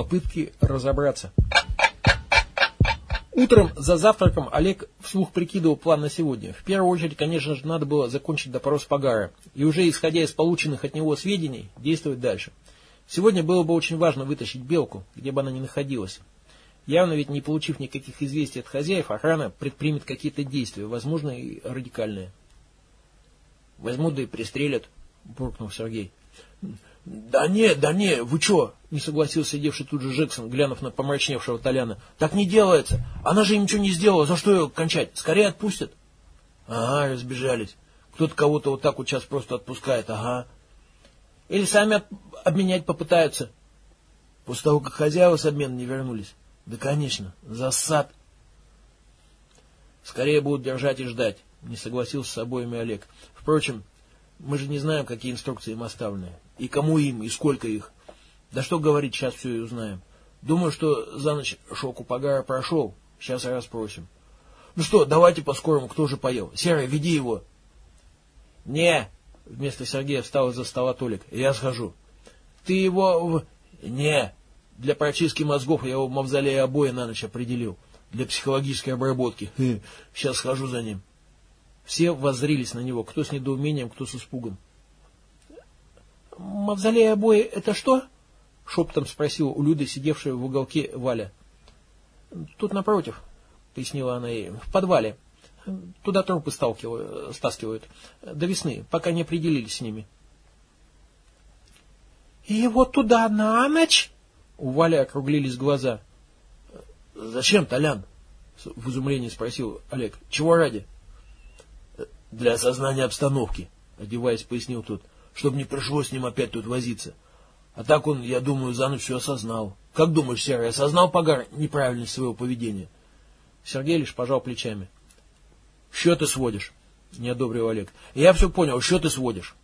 попытки разобраться. Утром за завтраком Олег вслух прикидывал план на сегодня. В первую очередь, конечно же, надо было закончить допрос Пагара и уже исходя из полученных от него сведений, действовать дальше. Сегодня было бы очень важно вытащить Белку, где бы она ни находилась. Явно ведь не получив никаких известий от хозяев, охрана предпримет какие-то действия, возможно и радикальные. «Возьмут да и пристрелят», — буркнул Сергей. «Да не, да не, вы что?» — не согласился сидевший тут же Джексон, глянув на помрачневшего Толяна. «Так не делается. Она же им ничего не сделала. За что ее кончать? Скорее отпустят». «Ага, разбежались. Кто-то кого-то вот так вот сейчас просто отпускает. Ага». «Или сами обменять попытаются». «После того, как хозяева с обмена не вернулись». «Да, конечно. Засад». «Скорее будут держать и ждать», — не согласился с обоими Олег. «Впрочем, мы же не знаем, какие инструкции им оставлены. И кому им, и сколько их. Да что говорить, сейчас все и узнаем. Думаю, что за ночь шок у Пагара прошел. Сейчас расспросим. Ну что, давайте по-скорому, кто же поел? Серый, веди его. Не, вместо Сергея встал из-за стола Толик. Я схожу. Ты его в... Не, для прочистки мозгов я его в мавзолее обои на ночь определил. Для психологической обработки. Сейчас схожу за ним. Все воззрились на него, кто с недоумением, кто с испугом. «Мавзолей обои — это что?» — шепотом спросила у Люды, сидевшая в уголке Валя. «Тут напротив», — пояснила она ей, — «в подвале. Туда трупы стаскивают. До весны, пока не определились с ними». «И вот туда на ночь?» У Вали округлились глаза. «Зачем, Толян?» — в изумлении спросил Олег. «Чего ради?» Для осознания обстановки, одеваясь, пояснил тот, чтобы не пришлось с ним опять тут возиться. А так он, я думаю, за ночь все осознал. Как думаешь, Серый, осознал Погар неправильность своего поведения? Сергей лишь пожал плечами. Что ты сводишь? Не одобрил Олег. Я все понял, что ты сводишь?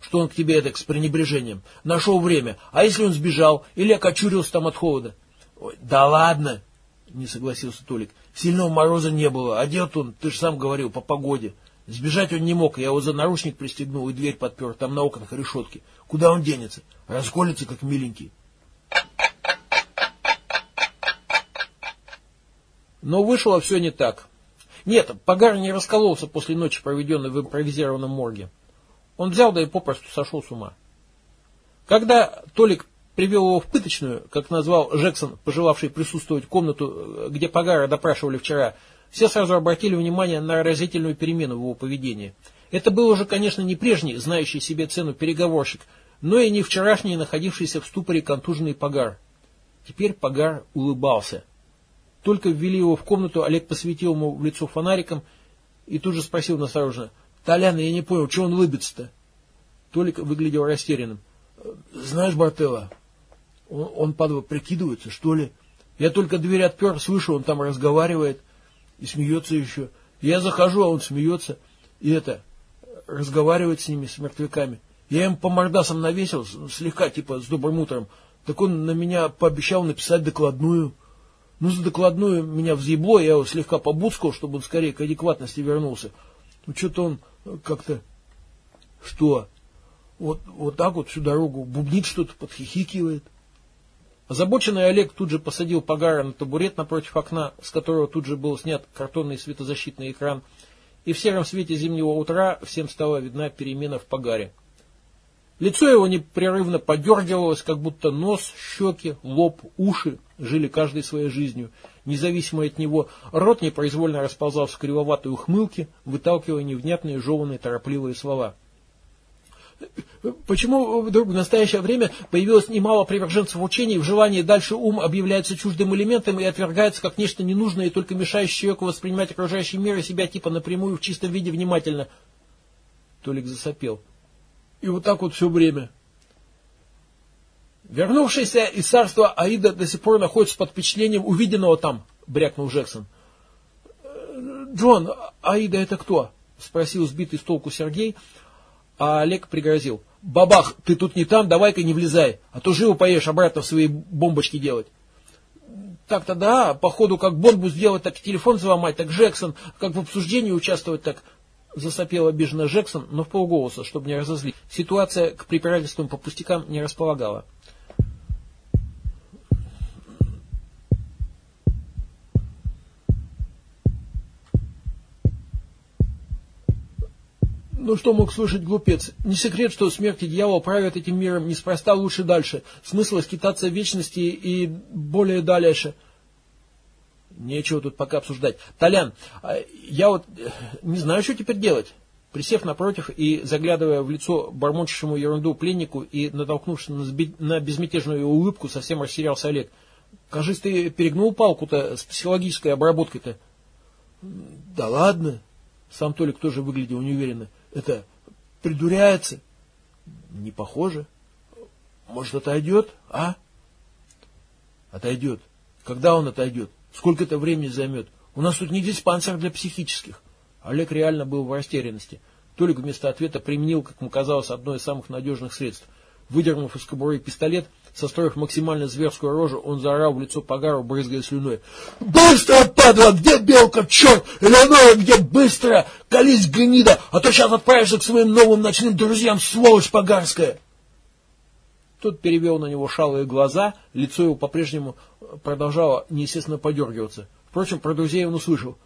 Что он к тебе это с пренебрежением? Нашел время. А если он сбежал или окочурился там от холода? Ой, да ладно, не согласился Толик. Сильного мороза не было. Одет он, ты же сам говорил, по погоде. Сбежать он не мог, я его за наручник пристегнул и дверь подпер, там на окнах решетки. Куда он денется? Расколется, как миленький. Но вышло все не так. Нет, Погар не раскололся после ночи, проведенной в импровизированном морге. Он взял, да и попросту сошел с ума. Когда Толик привел его в пыточную, как назвал Джексон, пожелавший присутствовать комнату, где Пагара допрашивали вчера, все сразу обратили внимание на разительную перемену в его поведении. Это был уже, конечно, не прежний, знающий себе цену переговорщик, но и не вчерашний, находившийся в ступоре контуженный Пагар. Теперь Пагар улыбался. Только ввели его в комнату, Олег посветил ему в лицо фонариком и тут же спросил настороженно, «Толян, я не понял, что он улыбится-то?» Толик выглядел растерянным. «Знаешь, Бартелла, он, он падла, прикидывается, что ли? Я только дверь отпер, слышу, он там разговаривает». И смеется еще. Я захожу, а он смеется. И это, разговаривает с ними, с мертвяками. Я им по мордасам навесил, слегка, типа, с добрым утром. Так он на меня пообещал написать докладную. Ну, за докладную меня взъебло, я его слегка побуцкал, чтобы он скорее к адекватности вернулся. Ну, что-то он как-то... Что? Вот, вот так вот всю дорогу бубнит что-то, подхихикивает. Озабоченный Олег тут же посадил Пагара на табурет напротив окна, с которого тут же был снят картонный светозащитный экран, и в сером свете зимнего утра всем стала видна перемена в Пагаре. Лицо его непрерывно подергивалось, как будто нос, щеки, лоб, уши жили каждой своей жизнью. Независимо от него, рот непроизвольно расползался в кривоватой ухмылке, выталкивая невнятные, жеванные, торопливые слова – Почему вдруг в настоящее время появилось немало приверженцев учений, в желании дальше ум объявляется чуждым элементом и отвергается как нечто ненужное и только мешающее человеку воспринимать окружающий мир и себя типа напрямую в чистом виде внимательно? Толик засопел. И вот так вот все время. Вернувшийся из царства Аида до сих пор находится под впечатлением увиденного там, брякнул Джексон. Джон, Аида это кто? Спросил сбитый с толку Сергей, а Олег пригрозил. Бабах, ты тут не там, давай-ка не влезай, а то живо поешь обратно в свои бомбочки делать. Так-то да, походу как бомбу сделать, так телефон взломать, так Джексон, как в обсуждении участвовать, так... Засопел обиженно Джексон, но в полголоса, чтобы не разозлить. Ситуация к препирательствам по пустякам не располагала. Ну что мог слышать глупец? Не секрет, что смерти дьявола правят этим миром неспроста лучше дальше. Смысл скитаться в вечности и более дальше. Нечего тут пока обсуждать. Толян, а я вот э, не знаю, что теперь делать. Присев напротив и заглядывая в лицо бормочущему ерунду пленнику и натолкнувшись на безмятежную улыбку, совсем растерялся Олег. Кажись, ты перегнул палку-то с психологической обработкой-то. Да ладно. Сам Толик тоже выглядел неуверенно. Это придуряется? Не похоже. Может, отойдет, а? Отойдет. Когда он отойдет? Сколько это времени займет? У нас тут не диспансер для психических. Олег реально был в растерянности. Толик вместо ответа применил, как ему казалось, одно из самых надежных средств. Выдернув из кобуры пистолет, состроив максимально зверскую рожу, он заорал в лицо Погару, брызгая слюной. «Быстро, падла! Где белка, черт? Элеонора, где быстро? Колись, гнида, а то сейчас отправишься к своим новым ночным друзьям, сволочь погарская!» Тот перевел на него шалые глаза, лицо его по-прежнему продолжало неестественно подергиваться. Впрочем, про друзей он услышал.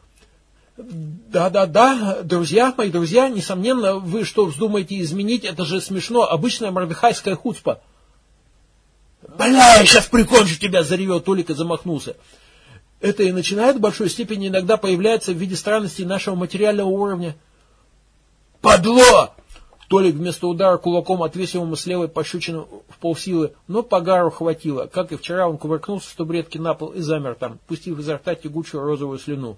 Да-да-да, друзья, мои друзья, несомненно, вы что вздумаете изменить, это же смешно, обычная мордыхайская хуцпа. Бля, я сейчас прикончу тебя, заревел Толик и замахнулся. Это и начинает в большой степени иногда появляться в виде странностей нашего материального уровня. Подло! Толик вместо удара кулаком отвесил ему с левой пощечину в полсилы, но погару хватило. Как и вчера, он кувыркнулся с табуретки на пол и замер там, пустив изо рта тягучую розовую слюну.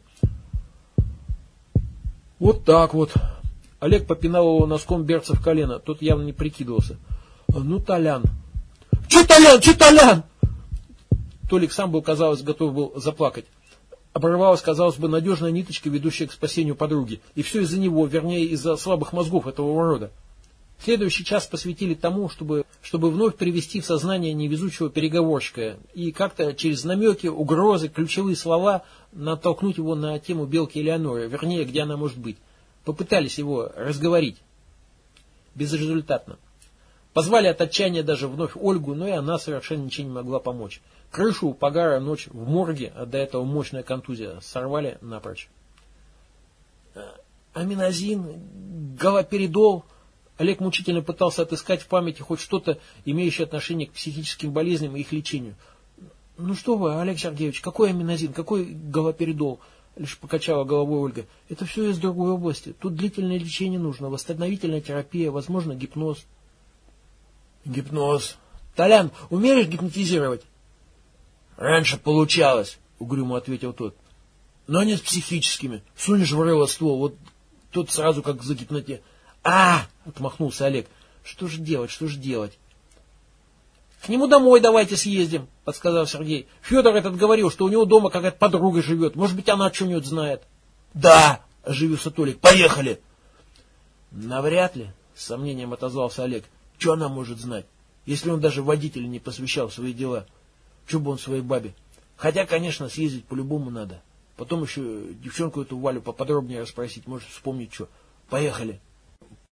Вот так вот. Олег попинал его носком берца в колено. Тот явно не прикидывался. Ну, Толян. Че Толян, че Толян? Толик сам был, казалось, готов был заплакать. Оборвалась, казалось бы, надежная ниточка, ведущая к спасению подруги. И все из-за него, вернее, из-за слабых мозгов этого урода. Следующий час посвятили тому, чтобы, чтобы вновь привести в сознание невезучего переговорщика и как-то через намеки, угрозы, ключевые слова натолкнуть его на тему Белки Элеоноры, вернее, где она может быть. Попытались его разговорить. Безрезультатно. Позвали от отчаяния даже вновь Ольгу, но и она совершенно ничего не могла помочь. Крышу у Погара ночь в морге, а до этого мощная контузия, сорвали напрочь. Аминозин, галоперидол – Олег мучительно пытался отыскать в памяти хоть что-то, имеющее отношение к психическим болезням и их лечению. «Ну что вы, Олег Сергеевич, какой аминозин, какой галоперидол?» Лишь покачала головой Ольга. «Это все из другой области. Тут длительное лечение нужно, восстановительная терапия, возможно, гипноз». «Гипноз. Толян, умеешь гипнотизировать?» «Раньше получалось», — угрюмо ответил тот. «Но не с психическими. Сунешь в рыло ствол, вот тот сразу как за гипноте. А, отмахнулся Олег. Что же делать, что же делать? К нему домой давайте съездим, подсказал Сергей. Федор этот говорил, что у него дома какая-то подруга живет. Может быть, она что-нибудь знает. Да, оживился Толик. Поехали. Навряд ли, с сомнением отозвался Олег. Что она может знать, если он даже водителя не посвящал в свои дела? Что бы он своей бабе? Хотя, конечно, съездить по-любому надо. Потом еще девчонку эту Валю поподробнее расспросить, может вспомнить что. Поехали.